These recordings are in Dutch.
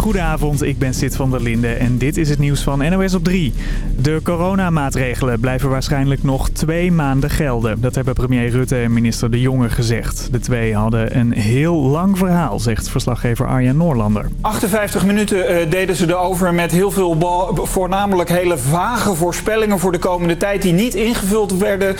Goedenavond, ik ben Sid van der Linde en dit is het nieuws van NOS op 3. De coronamaatregelen blijven waarschijnlijk nog twee maanden gelden. Dat hebben premier Rutte en minister De Jonge gezegd. De twee hadden een heel lang verhaal, zegt verslaggever Arjan Noorlander. 58 minuten eh, deden ze erover met heel veel, voornamelijk hele vage voorspellingen voor de komende tijd... die niet ingevuld werden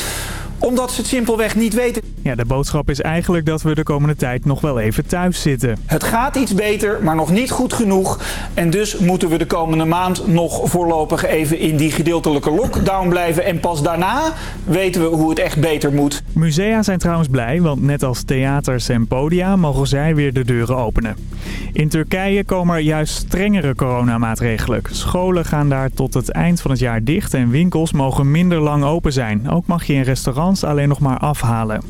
omdat ze het simpelweg niet weten. Ja, de boodschap is eigenlijk dat we de komende tijd nog wel even thuis zitten. Het gaat iets beter, maar nog niet goed genoeg. En dus moeten we de komende maand nog voorlopig even in die gedeeltelijke lockdown blijven. En pas daarna weten we hoe het echt beter moet. Musea zijn trouwens blij, want net als theaters en podia mogen zij weer de deuren openen. In Turkije komen er juist strengere coronamaatregelen. Scholen gaan daar tot het eind van het jaar dicht en winkels mogen minder lang open zijn. Ook mag je in restaurants alleen nog maar afhalen.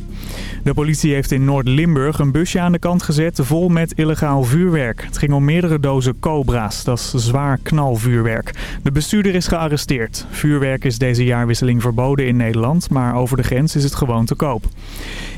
De politie heeft in Noord-Limburg een busje aan de kant gezet vol met illegaal vuurwerk. Het ging om meerdere dozen cobra's, dat is zwaar knalvuurwerk. De bestuurder is gearresteerd. Vuurwerk is deze jaarwisseling verboden in Nederland, maar over de grens is het gewoon te koop.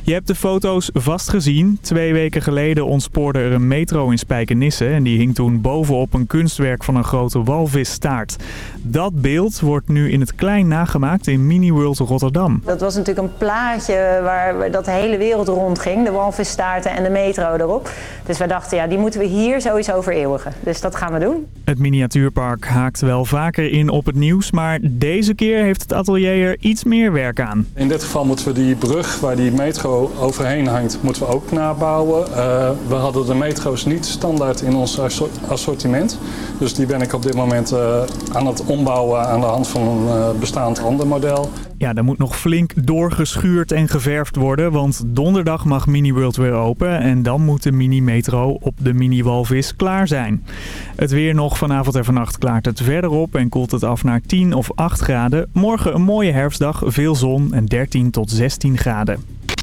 Je hebt de foto's vast gezien. Twee weken geleden ontspoorde er een metro in Spijkenisse en die hing toen bovenop een kunstwerk van een grote walvisstaart. Dat beeld wordt nu in het klein nagemaakt in Mini World Rotterdam. Dat was natuurlijk een plaatje waar dat de hele wereld rond ging. De walvisstaarten en de metro erop. Dus we dachten, ja, die moeten we hier sowieso vereeuwigen. Dus dat gaan we doen. Het miniatuurpark haakt wel vaker in op het nieuws, maar deze keer heeft het atelier er iets meer werk aan. In dit geval moeten we die brug waar die metro overheen hangt, moeten we ook nabouwen. Uh, we hadden de metro's niet standaard in ons assortiment. Dus die ben ik op dit moment uh, aan het ombouwen aan de hand van een uh, bestaand ander model. Ja, er moet nog flink doorgeschuurd en geverfd worden, want donderdag mag Mini World weer open en dan moet de mini-metro op de mini-walvis klaar zijn. Het weer nog vanavond en vannacht klaart het verder op en koelt het af naar 10 of 8 graden. Morgen een mooie herfstdag, veel zon en 13 tot 16 graden.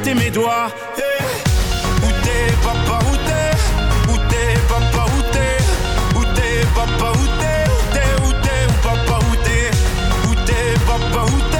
compté mes doigts. Hey. Où t'es papa, où t'es? Où t'es papa, où t'es? Où t'es papa, où t'es? Où t'es, où t'es, où papa, où t'es? Où t'es papa, où t'es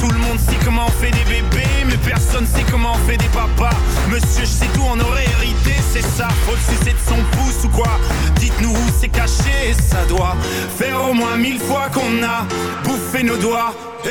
Tout le monde sait comment on fait des bébés Mais personne sait comment on fait des papas. Monsieur, je sais tout, on aurait hérité, c'est ça. Faut le sucer de son pouce ou quoi? Dites-nous où c'est caché, ça doit Faire au moins mille fois qu'on a bouffé nos doigts. Eh,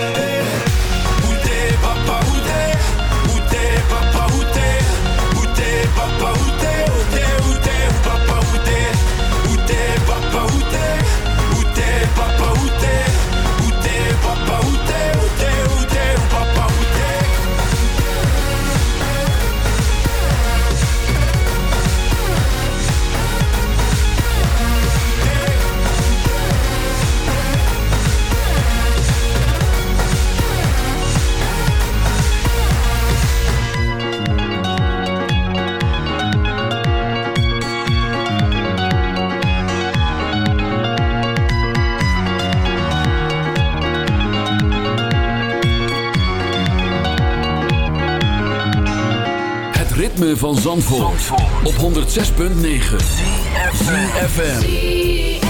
106.9 ZFM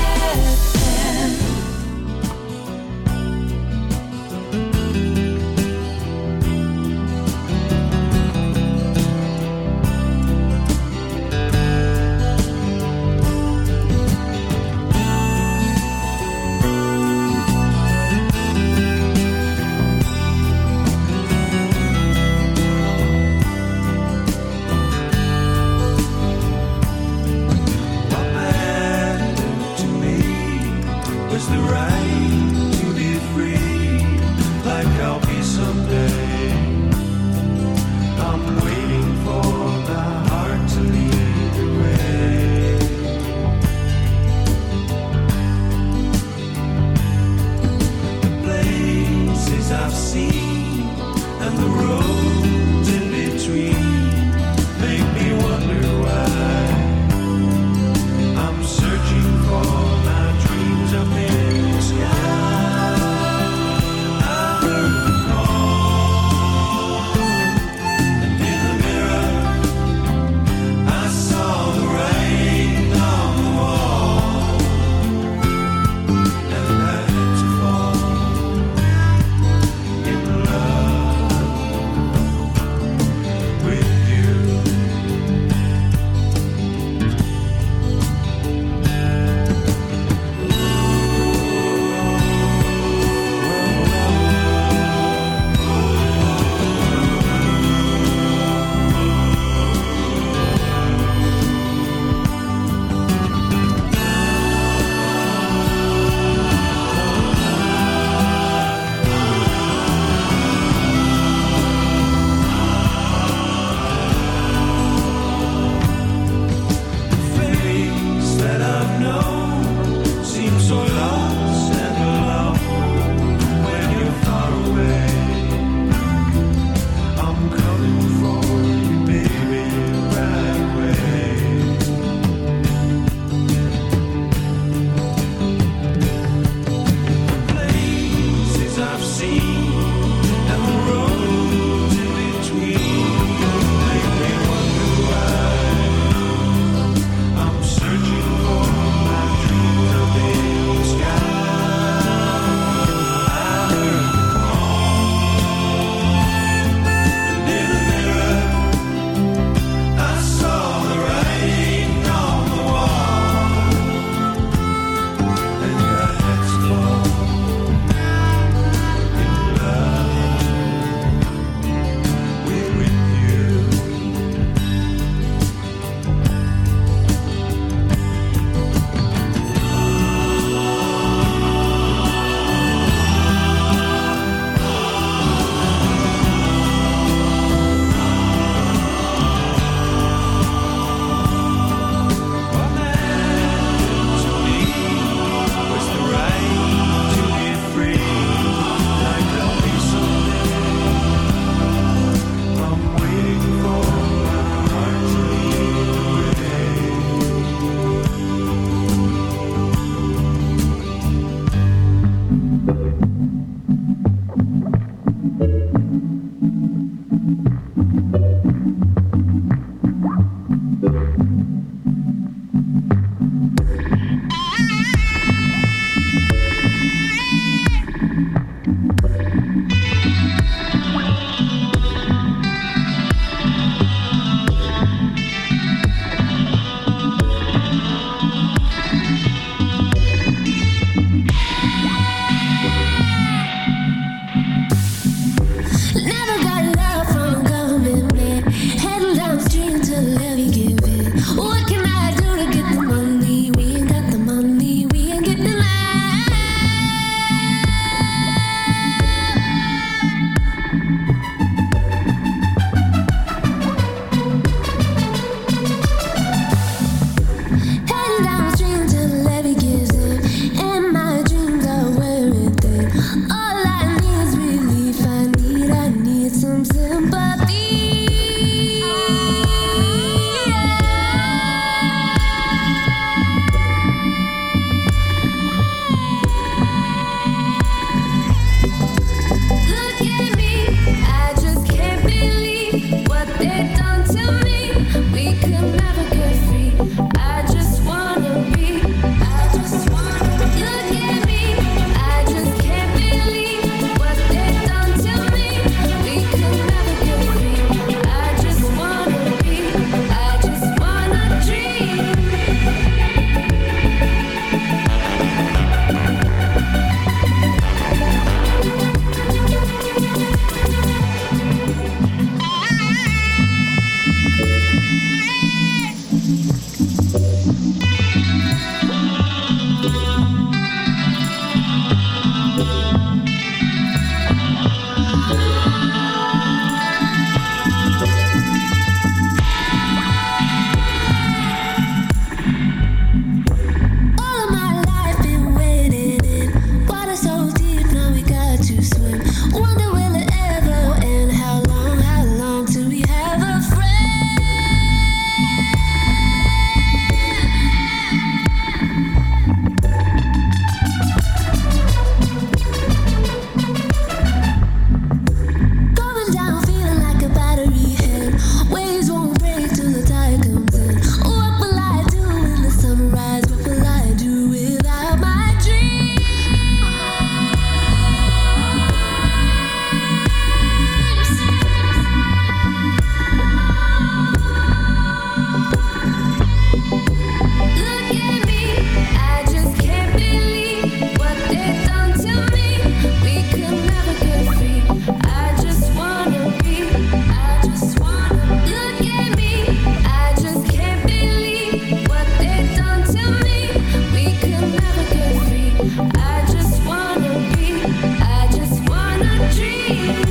you.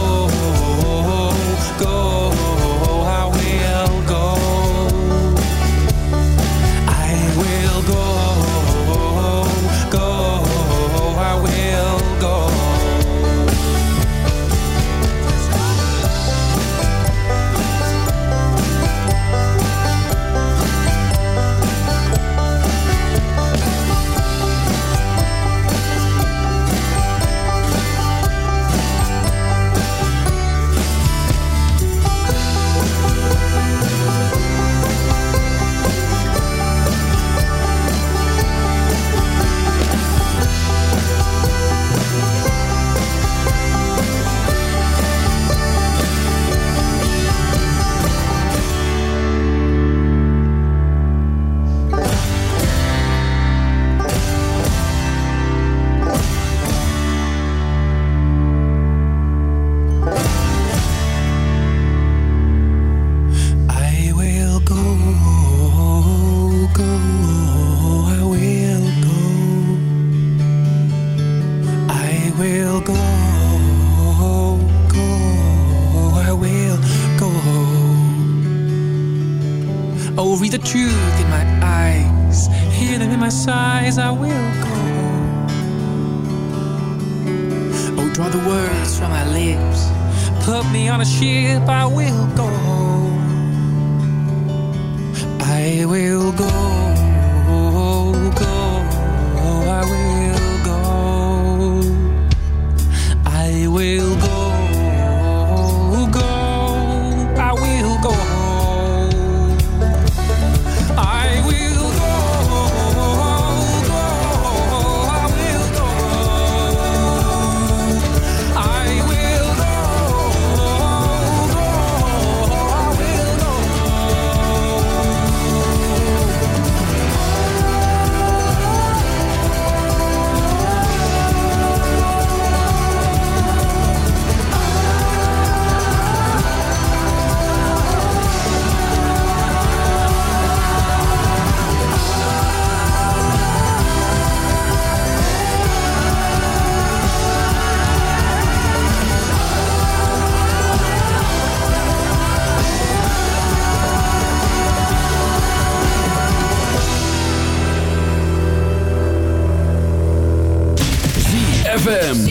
ZFM.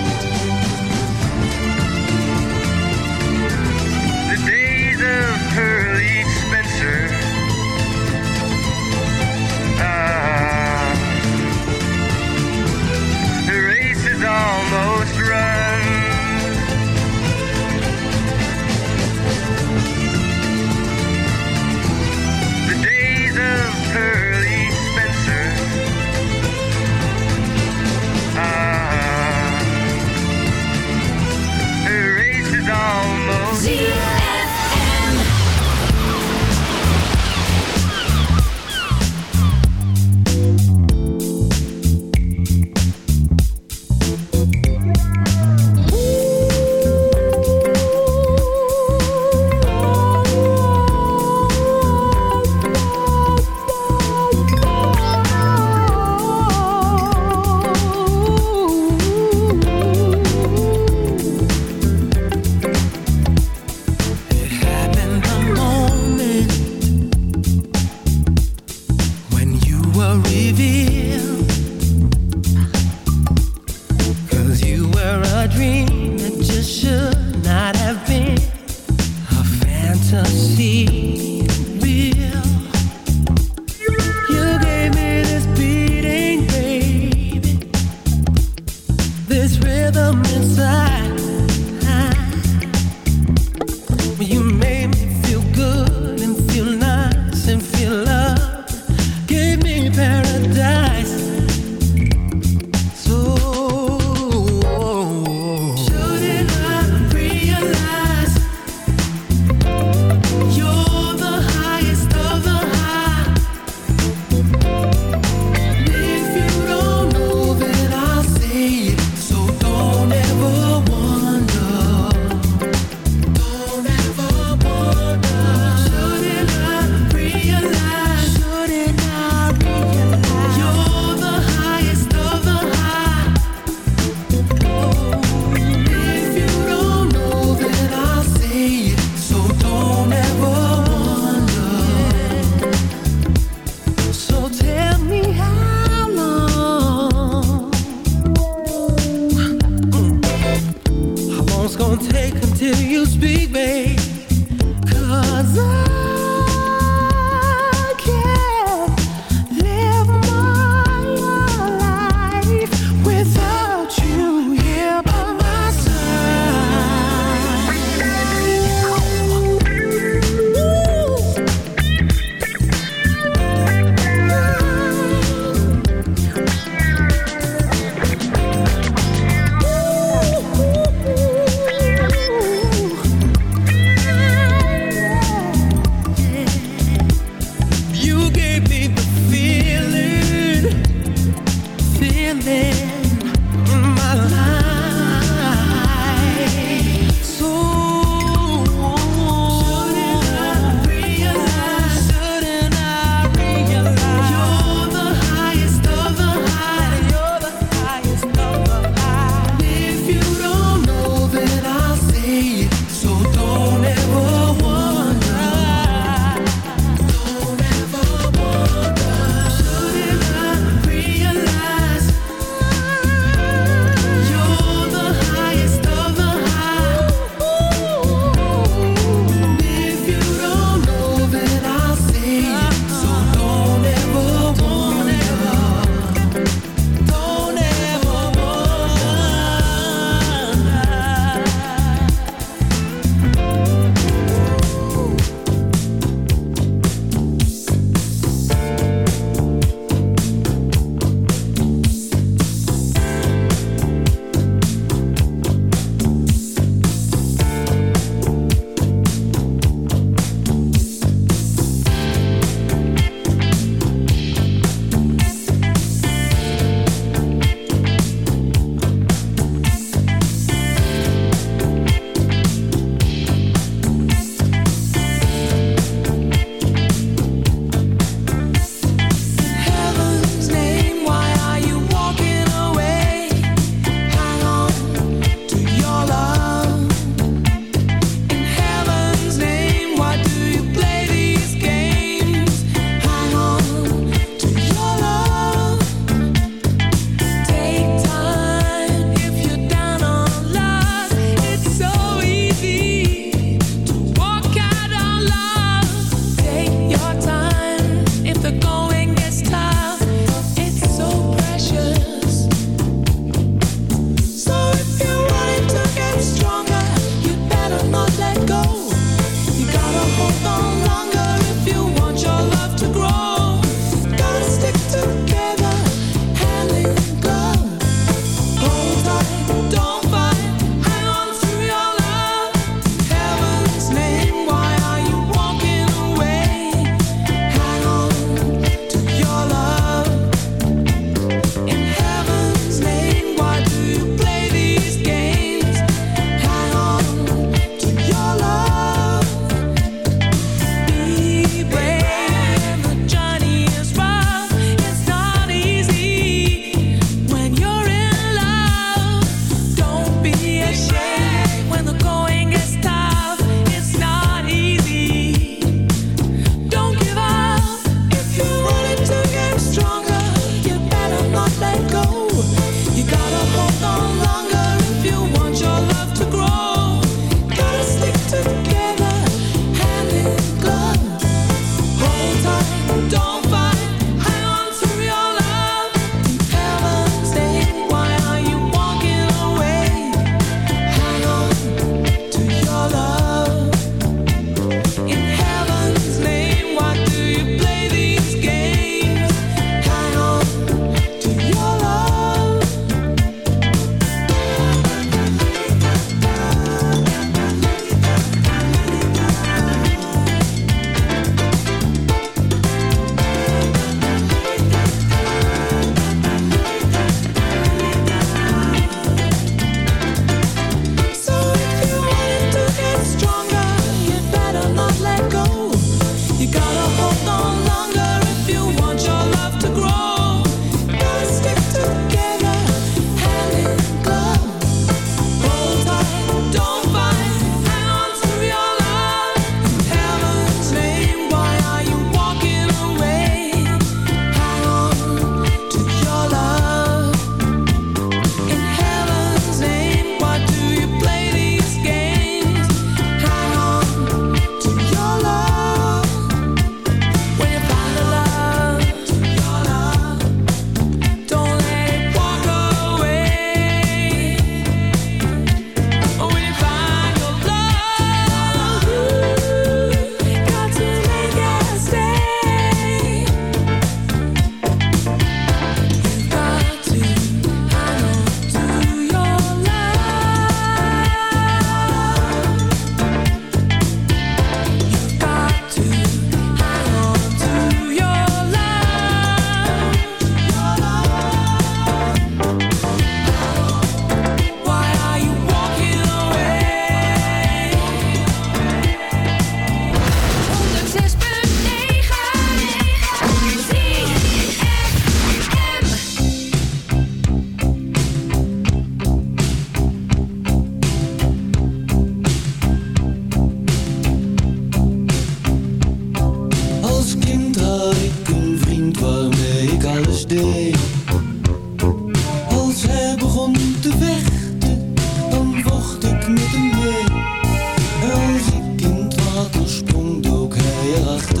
ser.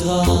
grand.